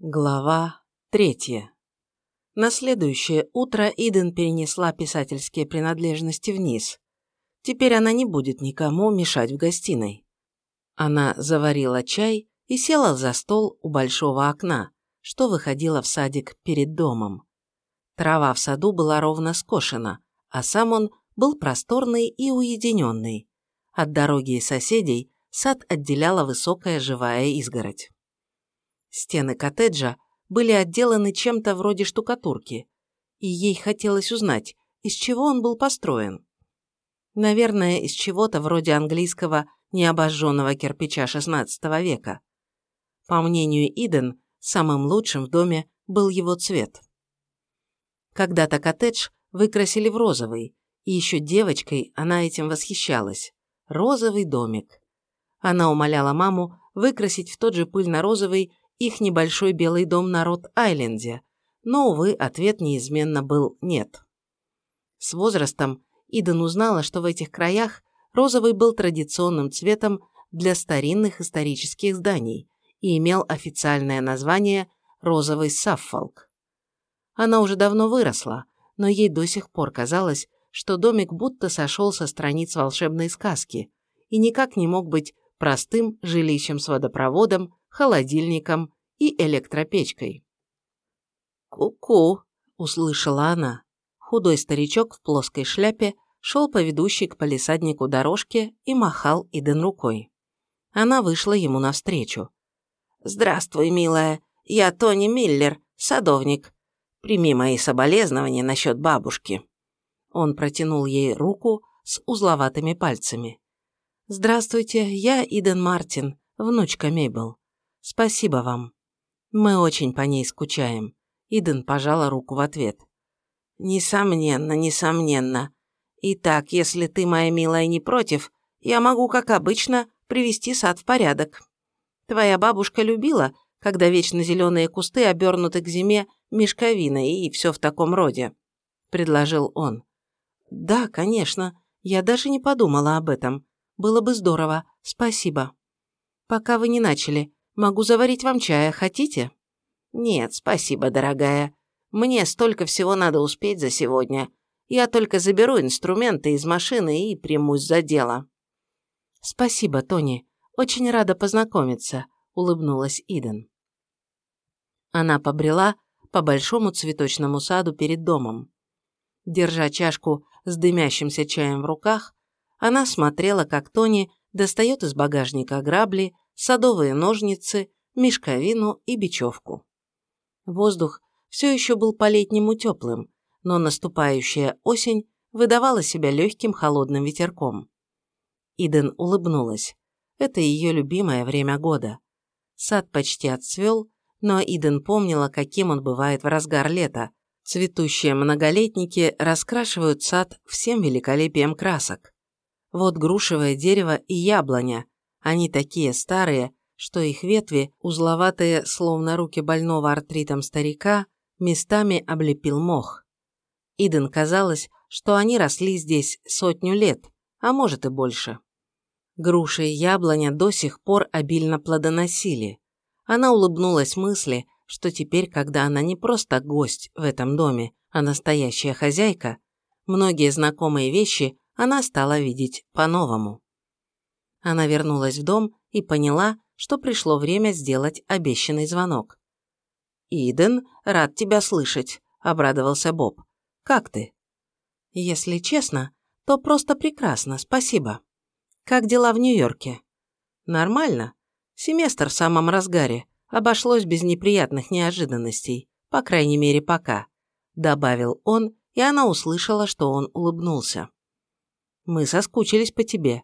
Глава третья. На следующее утро Иден перенесла писательские принадлежности вниз. Теперь она не будет никому мешать в гостиной. Она заварила чай и села за стол у большого окна, что выходило в садик перед домом. Трава в саду была ровно скошена, а сам он был просторный и уединенный. От дороги и соседей сад отделяла высокая живая изгородь. Стены коттеджа были отделаны чем-то вроде штукатурки, и ей хотелось узнать, из чего он был построен. Наверное, из чего-то вроде английского необожженного кирпича XVI века. По мнению Иден, самым лучшим в доме был его цвет. Когда-то коттедж выкрасили в розовый, и еще девочкой она этим восхищалась. Розовый домик. Она умоляла маму выкрасить в тот же пыльно-розовый их небольшой белый дом на Рот-Айленде, но, увы, ответ неизменно был «нет». С возрастом Иден узнала, что в этих краях розовый был традиционным цветом для старинных исторических зданий и имел официальное название «розовый саффолк». Она уже давно выросла, но ей до сих пор казалось, что домик будто сошел со страниц волшебной сказки и никак не мог быть простым жилищем с водопроводом, холодильником и электропечкой. «Ку-ку!» – услышала она. Худой старичок в плоской шляпе шел по ведущей к палисаднику дорожке и махал Иден рукой. Она вышла ему навстречу. «Здравствуй, милая, я Тони Миллер, садовник. Прими мои соболезнования насчет бабушки». Он протянул ей руку с узловатыми пальцами. «Здравствуйте, я Иден Мартин, внучка Мейбл. Спасибо вам. Мы очень по ней скучаем. Иден пожала руку в ответ. Несомненно, несомненно. Итак, если ты, моя милая, не против, я могу, как обычно, привести сад в порядок. Твоя бабушка любила, когда вечно зеленые кусты обернуты к зиме мешковиной и все в таком роде», – предложил он. «Да, конечно. Я даже не подумала об этом. Было бы здорово. Спасибо. Пока вы не начали, Могу заварить вам чая, хотите?» «Нет, спасибо, дорогая. Мне столько всего надо успеть за сегодня. Я только заберу инструменты из машины и примусь за дело». «Спасибо, Тони. Очень рада познакомиться», — улыбнулась Иден. Она побрела по большому цветочному саду перед домом. Держа чашку с дымящимся чаем в руках, она смотрела, как Тони достает из багажника грабли, садовые ножницы, мешковину и бечевку. Воздух все еще был по-летнему теплым, но наступающая осень выдавала себя легким холодным ветерком. Иден улыбнулась. Это ее любимое время года. Сад почти отцвел, но Иден помнила, каким он бывает в разгар лета. Цветущие многолетники раскрашивают сад всем великолепием красок. Вот грушевое дерево и яблоня, они такие старые, что их ветви, узловатые, словно руки больного артритом старика, местами облепил мох. Иден казалось, что они росли здесь сотню лет, а может и больше. Груши и яблоня до сих пор обильно плодоносили. Она улыбнулась мысли, что теперь, когда она не просто гость в этом доме, а настоящая хозяйка, многие знакомые вещи она стала видеть по-новому. Она вернулась в дом и поняла, что пришло время сделать обещанный звонок. «Иден, рад тебя слышать», – обрадовался Боб. «Как ты?» «Если честно, то просто прекрасно, спасибо. Как дела в Нью-Йорке?» «Нормально. Семестр в самом разгаре. Обошлось без неприятных неожиданностей, по крайней мере пока», – добавил он, и она услышала, что он улыбнулся. «Мы соскучились по тебе.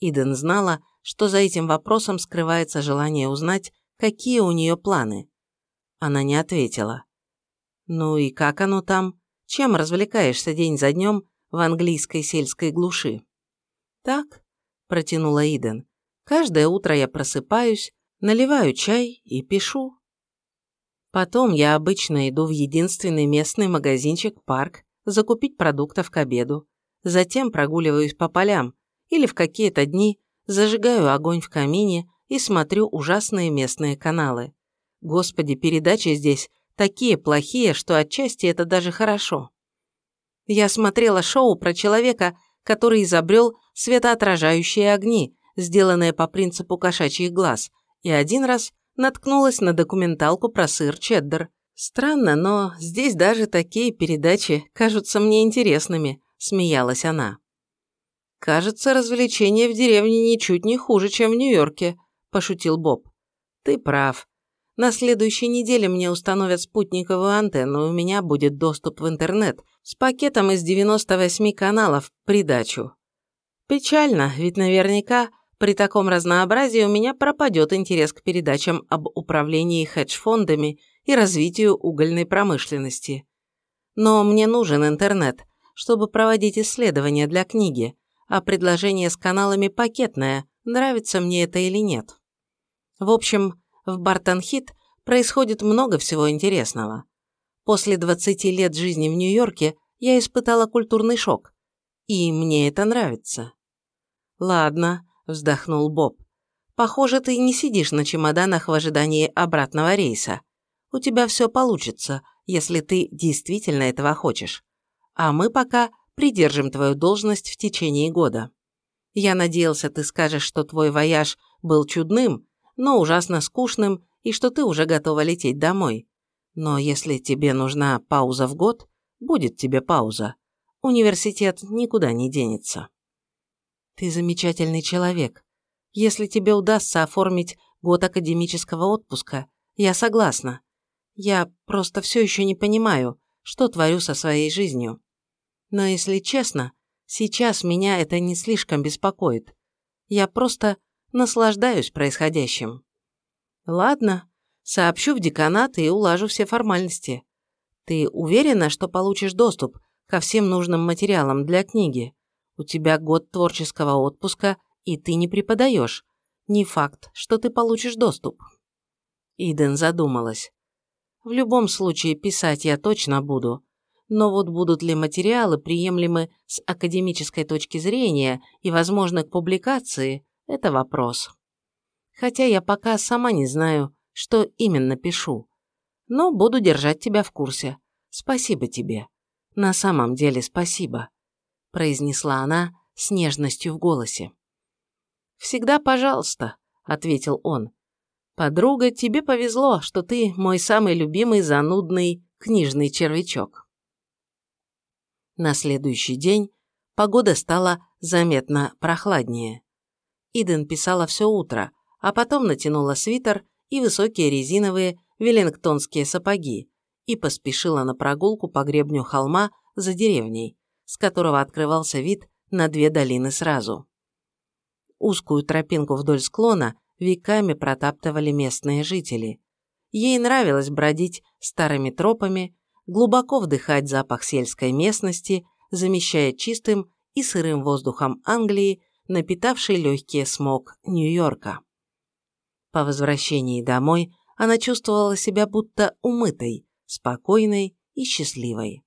Иден знала, что за этим вопросом скрывается желание узнать, какие у нее планы. Она не ответила. «Ну и как оно там? Чем развлекаешься день за днем в английской сельской глуши?» «Так», – протянула Иден. «Каждое утро я просыпаюсь, наливаю чай и пишу. Потом я обычно иду в единственный местный магазинчик-парк закупить продуктов к обеду. Затем прогуливаюсь по полям, или в какие-то дни зажигаю огонь в камине и смотрю ужасные местные каналы. Господи, передачи здесь такие плохие, что отчасти это даже хорошо. Я смотрела шоу про человека, который изобрел светоотражающие огни, сделанные по принципу кошачьих глаз, и один раз наткнулась на документалку про сыр чеддер. Странно, но здесь даже такие передачи кажутся мне интересными, смеялась она. Кажется, развлечения в деревне ничуть не хуже, чем в Нью-Йорке, пошутил Боб. Ты прав. На следующей неделе мне установят спутниковую антенну, у меня будет доступ в интернет с пакетом из 98 каналов придачу. Печально, ведь наверняка при таком разнообразии у меня пропадет интерес к передачам об управлении хедж-фондами и развитию угольной промышленности. Но мне нужен интернет, чтобы проводить исследования для книги, а предложение с каналами пакетное, нравится мне это или нет. В общем, в Бартон-Хит происходит много всего интересного. После 20 лет жизни в Нью-Йорке я испытала культурный шок. И мне это нравится. «Ладно», – вздохнул Боб. «Похоже, ты не сидишь на чемоданах в ожидании обратного рейса. У тебя все получится, если ты действительно этого хочешь. А мы пока придержим твою должность в течение года. Я надеялся, ты скажешь, что твой вояж был чудным, но ужасно скучным и что ты уже готова лететь домой. Но если тебе нужна пауза в год, будет тебе пауза. Университет никуда не денется. Ты замечательный человек. Если тебе удастся оформить год академического отпуска, я согласна. Я просто все еще не понимаю, что творю со своей жизнью. Но если честно, сейчас меня это не слишком беспокоит. Я просто наслаждаюсь происходящим. Ладно, сообщу в деканат и улажу все формальности. Ты уверена, что получишь доступ ко всем нужным материалам для книги? У тебя год творческого отпуска, и ты не преподаешь. Не факт, что ты получишь доступ. Иден задумалась. В любом случае писать я точно буду, но вот будут ли материалы приемлемы с академической точки зрения и возможны к публикации, это вопрос. Хотя я пока сама не знаю, что именно пишу. Но буду держать тебя в курсе. Спасибо тебе. На самом деле спасибо», – произнесла она с нежностью в голосе. «Всегда пожалуйста», – ответил он. «Подруга, тебе повезло, что ты мой самый любимый занудный книжный червячок». На следующий день погода стала заметно прохладнее. Иден писала все утро, а потом натянула свитер и высокие резиновые веллингтонские сапоги и поспешила на прогулку по гребню холма за деревней, с которого открывался вид на две долины сразу. Узкую тропинку вдоль склона веками протаптывали местные жители. Ей нравилось бродить старыми тропами, глубоко вдыхать запах сельской местности, замещая чистым и сырым воздухом Англии напитавший легкие смог Нью-Йорка. По возвращении домой она чувствовала себя будто умытой, спокойной и счастливой.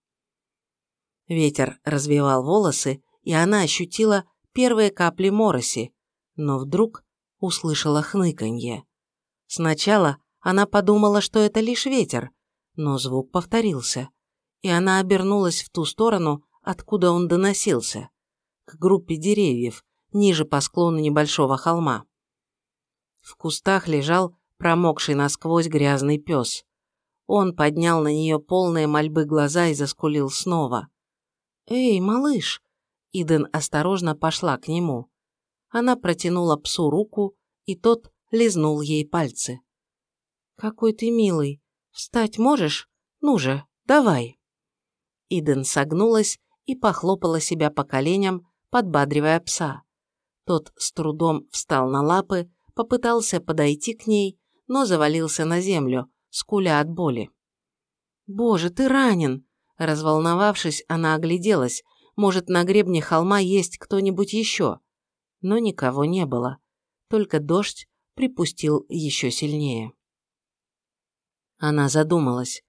Ветер развивал волосы, и она ощутила первые капли мороси, но вдруг услышала хныканье. Сначала она подумала, что это лишь ветер, но звук повторился, и она обернулась в ту сторону, откуда он доносился, к группе деревьев, ниже по склону небольшого холма. В кустах лежал промокший насквозь грязный пес. Он поднял на нее полные мольбы глаза и заскулил снова. «Эй, малыш!» Иден осторожно пошла к нему. Она протянула псу руку, и тот лизнул ей пальцы. «Какой ты милый! Встать можешь? Ну же, давай!» Иден согнулась и похлопала себя по коленям, подбадривая пса. Тот с трудом встал на лапы, попытался подойти к ней, но завалился на землю, скуля от боли. «Боже, ты ранен!» Разволновавшись, она огляделась. Может, на гребне холма есть кто-нибудь еще? Но никого не было. Только дождь припустил еще сильнее. Она задумалась.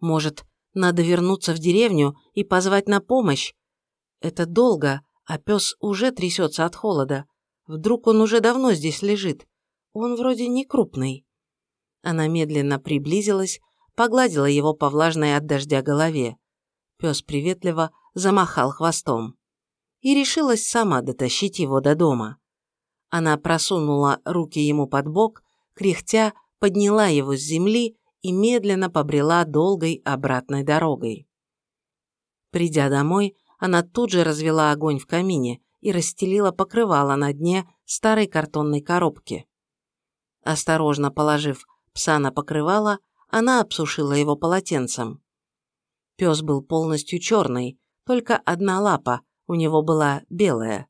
Может, надо вернуться в деревню и позвать на помощь? Это долго, а пес уже трясется от холода. Вдруг он уже давно здесь лежит. Он вроде не крупный. Она медленно приблизилась, погладила его по влажной от дождя голове. Пес приветливо замахал хвостом. И решилась сама дотащить его до дома. Она просунула руки ему под бок, кряхтя, подняла его с земли и медленно побрела долгой обратной дорогой. Придя домой, она тут же развела огонь в камине и расстелила покрывало на дне старой картонной коробки. Осторожно положив пса на покрывало, она обсушила его полотенцем. Пес был полностью черный, только одна лапа у него была белая,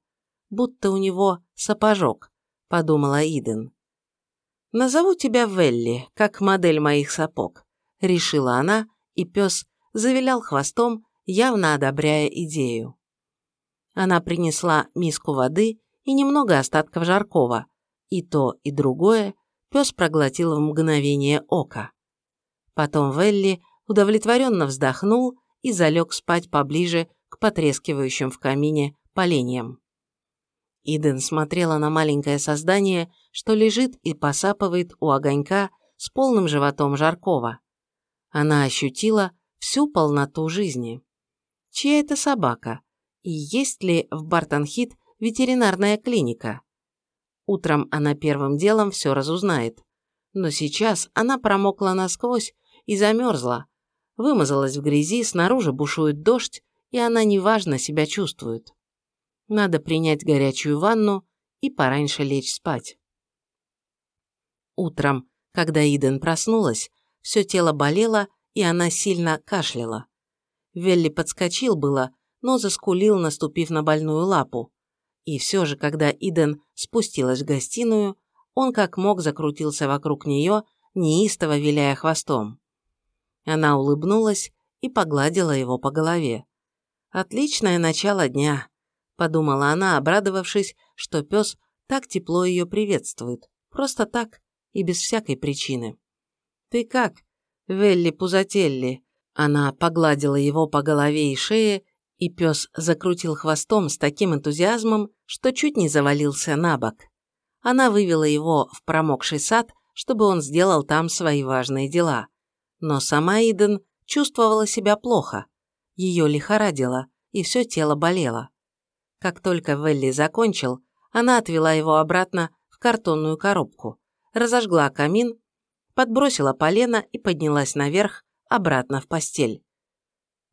будто у него сапожок, подумала Иден. «Назову тебя Велли, как модель моих сапог», – решила она, и пес завилял хвостом, явно одобряя идею. Она принесла миску воды и немного остатков жаркого, и то, и другое пес проглотил в мгновение ока. Потом Велли удовлетворенно вздохнул и залег спать поближе к потрескивающим в камине поленьям. Иден смотрела на маленькое создание, что лежит и посапывает у огонька с полным животом жаркого. Она ощутила всю полноту жизни. Чья это собака? И есть ли в Бартонхит ветеринарная клиника? Утром она первым делом все разузнает. Но сейчас она промокла насквозь и замерзла. Вымазалась в грязи, снаружи бушует дождь, и она неважно себя чувствует. Надо принять горячую ванну и пораньше лечь спать. Утром, когда Иден проснулась, все тело болело, и она сильно кашляла. Велли подскочил было, но заскулил, наступив на больную лапу. И все же, когда Иден спустилась в гостиную, он как мог закрутился вокруг нее, неистово виляя хвостом. Она улыбнулась и погладила его по голове. «Отличное начало дня», – подумала она, обрадовавшись, что пес так тепло ее приветствует, просто так и без всякой причины. «Ты как, Велли Пузателли?» Она погладила его по голове и шее, и пес закрутил хвостом с таким энтузиазмом, что чуть не завалился на бок. Она вывела его в промокший сад, чтобы он сделал там свои важные дела. Но сама Иден чувствовала себя плохо. Ее лихорадило, и все тело болело. Как только Велли закончил, она отвела его обратно в картонную коробку, разожгла камин, подбросила полено и поднялась наверх, обратно в постель.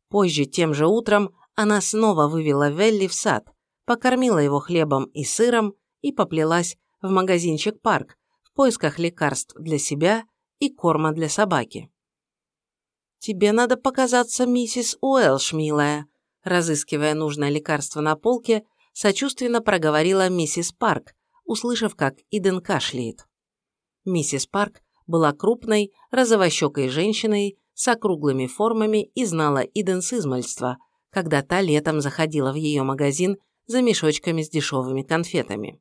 Позже, тем же утром, она снова вывела Велли в сад, покормила его хлебом и сыром и поплелась в магазинчик «Парк» в поисках лекарств для себя и корма для собаки. «Тебе надо показаться миссис Уэлш, милая», разыскивая нужное лекарство на полке, сочувственно проговорила миссис Парк, услышав, как Иден кашляет. Миссис Парк была крупной, розовощекой женщиной с округлыми формами и знала Иден с измальства, когда та летом заходила в ее магазин за мешочками с дешевыми конфетами.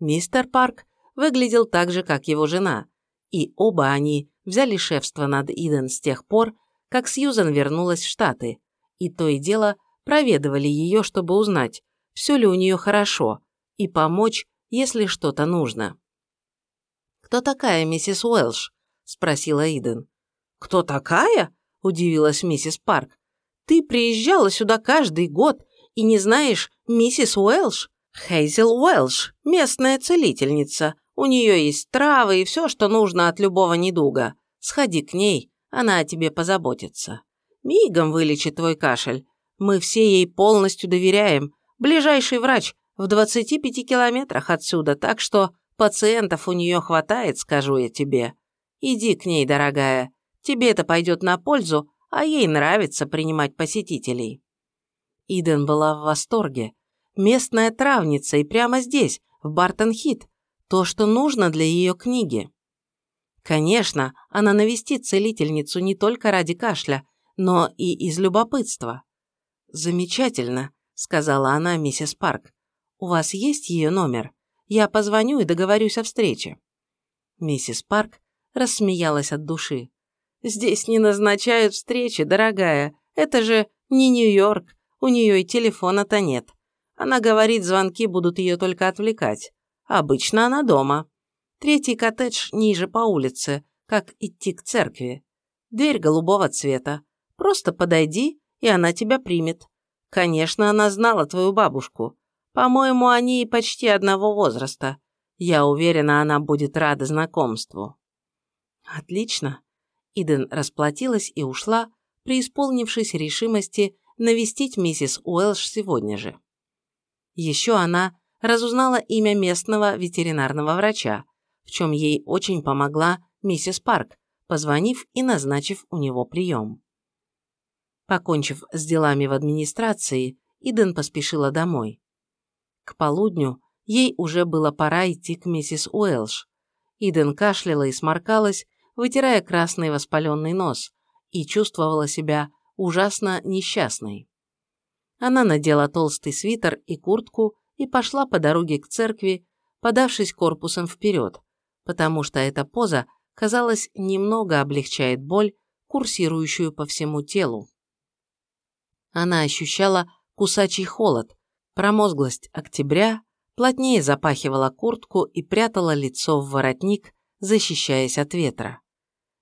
Мистер Парк выглядел так же, как его жена, и оба они взяли шефство над Иден с тех пор, как Сьюзан вернулась в Штаты, и то и дело проведывали ее, чтобы узнать, все ли у нее хорошо, и помочь, если что-то нужно. «Кто такая миссис Уэлш?» – спросила Иден. «Кто такая?» – удивилась миссис Парк. «Ты приезжала сюда каждый год и не знаешь миссис Уэлш? Хейзел Уэлш, местная целительница. У нее есть травы и все, что нужно от любого недуга. Сходи к ней, она о тебе позаботится. Мигом вылечит твой кашель. Мы все ей полностью доверяем. Ближайший врач в 25 километрах отсюда, так что пациентов у нее хватает, скажу я тебе. Иди к ней, дорогая. Тебе это пойдет на пользу, а ей нравится принимать посетителей». Иден была в восторге. Местная травница и прямо здесь, в Бартон-Хит. То, что нужно для ее книги. Конечно, она навестит целительницу не только ради кашля, но и из любопытства. «Замечательно», — сказала она миссис Парк. «У вас есть ее номер? Я позвоню и договорюсь о встрече». Миссис Парк рассмеялась от души. «Здесь не назначают встречи, дорогая. Это же не Нью-Йорк. У нее и телефона-то нет. Она говорит, звонки будут ее только отвлекать. Обычно она дома. Третий коттедж ниже по улице, как идти к церкви. Дверь голубого цвета. Просто подойди, и она тебя примет. Конечно, она знала твою бабушку. По-моему, они почти одного возраста. Я уверена, она будет рада знакомству». «Отлично». Иден расплатилась и ушла, преисполнившись решимости навестить миссис Уэлш сегодня же. Еще она разузнала имя местного ветеринарного врача, в чем ей очень помогла миссис Парк, позвонив и назначив у него прием. Покончив с делами в администрации, Иден поспешила домой. К полудню ей уже было пора идти к миссис Уэлш. Иден кашляла и сморкалась, вытирая красный воспаленный нос, и чувствовала себя ужасно несчастной. Она надела толстый свитер и куртку и пошла по дороге к церкви, подавшись корпусом вперед, потому что эта поза, казалось, немного облегчает боль, курсирующую по всему телу. Она ощущала кусачий холод, промозглость октября, плотнее запахивала куртку и прятала лицо в воротник, защищаясь от ветра.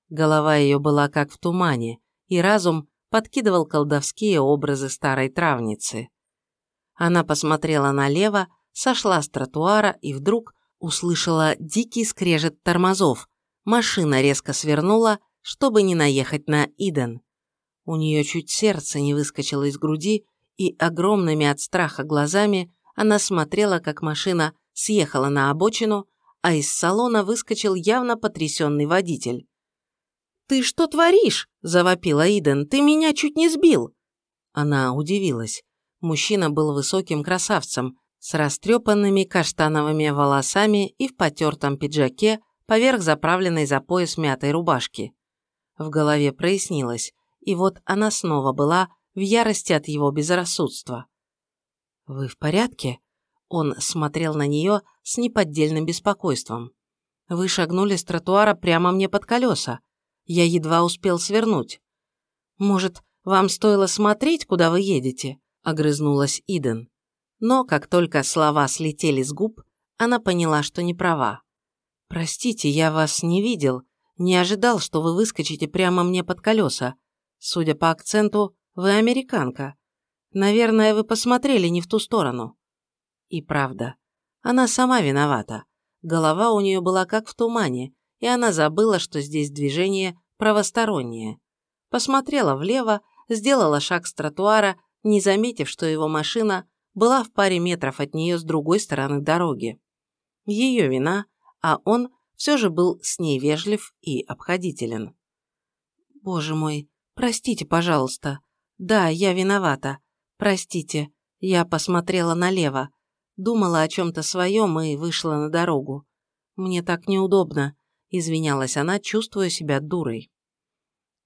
Голова ее была как в тумане, и разум подкидывал колдовские образы старой травницы. Она посмотрела налево, сошла с тротуара и вдруг услышала дикий скрежет тормозов. Машина резко свернула, чтобы не наехать на Иден. У нее чуть сердце не выскочило из груди, и огромными от страха глазами она смотрела, как машина съехала на обочину, а из салона выскочил явно потрясенный водитель. «Ты что творишь?» – завопила Иден. «Ты меня чуть не сбил!» Она удивилась. Мужчина был высоким красавцем, с растрепанными каштановыми волосами и в потертом пиджаке поверх заправленной за пояс мятой рубашки. В голове прояснилось, и вот она снова была в ярости от его безрассудства. «Вы в порядке?» Он смотрел на нее с неподдельным беспокойством. «Вы шагнули с тротуара прямо мне под колеса. Я едва успел свернуть. Может, вам стоило смотреть, куда вы едете?» – огрызнулась Иден. Но как только слова слетели с губ, она поняла, что не права. «Простите, я вас не видел, не ожидал, что вы выскочите прямо мне под колеса. Судя по акценту, вы американка. Наверное, вы посмотрели не в ту сторону». И правда, она сама виновата. Голова у нее была как в тумане, и она забыла, что здесь движение правостороннее. Посмотрела влево, сделала шаг с тротуара, не заметив, что его машина была в паре метров от нее с другой стороны дороги. Ее вина, а он все же был с ней вежлив и обходителен. «Боже мой, простите, пожалуйста. Да, я виновата. Простите, я посмотрела налево, думала о чем-то своем и вышла на дорогу. Мне так неудобно извинялась она, чувствуя себя дурой.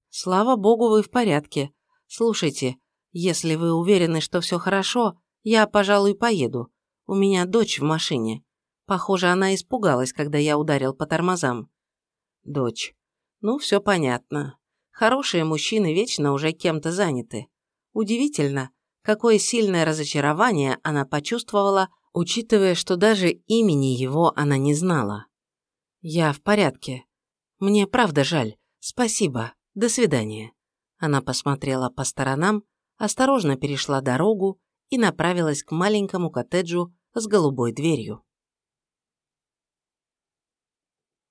«Слава богу, вы в порядке. Слушайте, если вы уверены, что все хорошо, я, пожалуй, поеду. У меня дочь в машине. Похоже, она испугалась, когда я ударил по тормозам». «Дочь. Ну, все понятно. Хорошие мужчины вечно уже кем-то заняты. Удивительно, какое сильное разочарование она почувствовала, учитывая, что даже имени его она не знала. «Я в порядке. Мне правда жаль. Спасибо. До свидания». Она посмотрела по сторонам, осторожно перешла дорогу и направилась к маленькому коттеджу с голубой дверью.